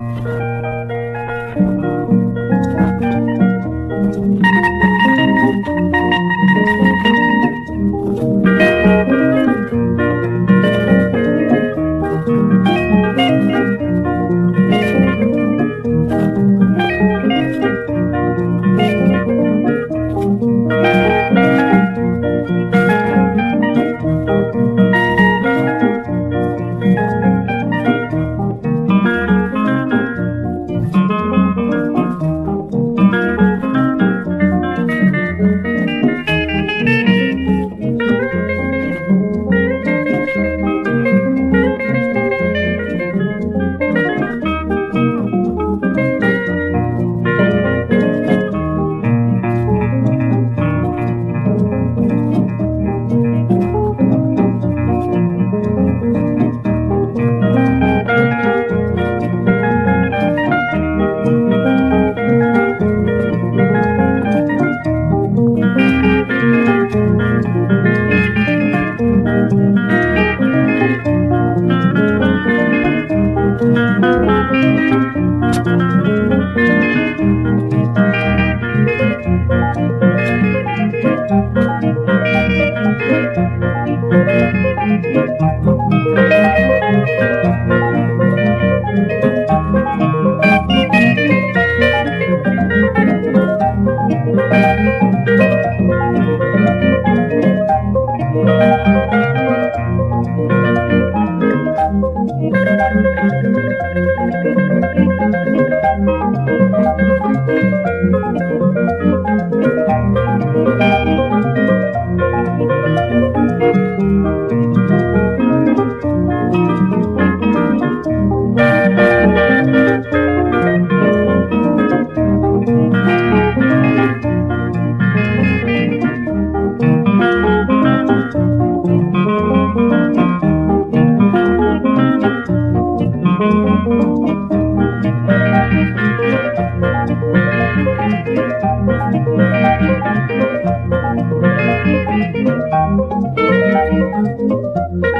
Thank you. Thank you. thank